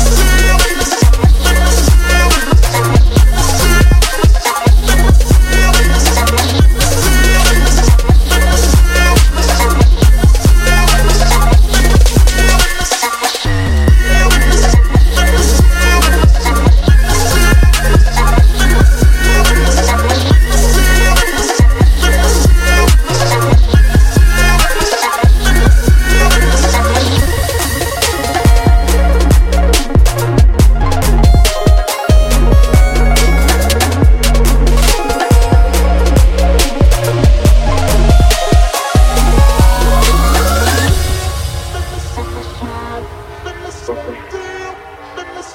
see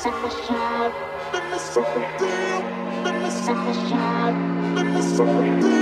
Let me suck it down. Let me suck it down. Let me suck it down.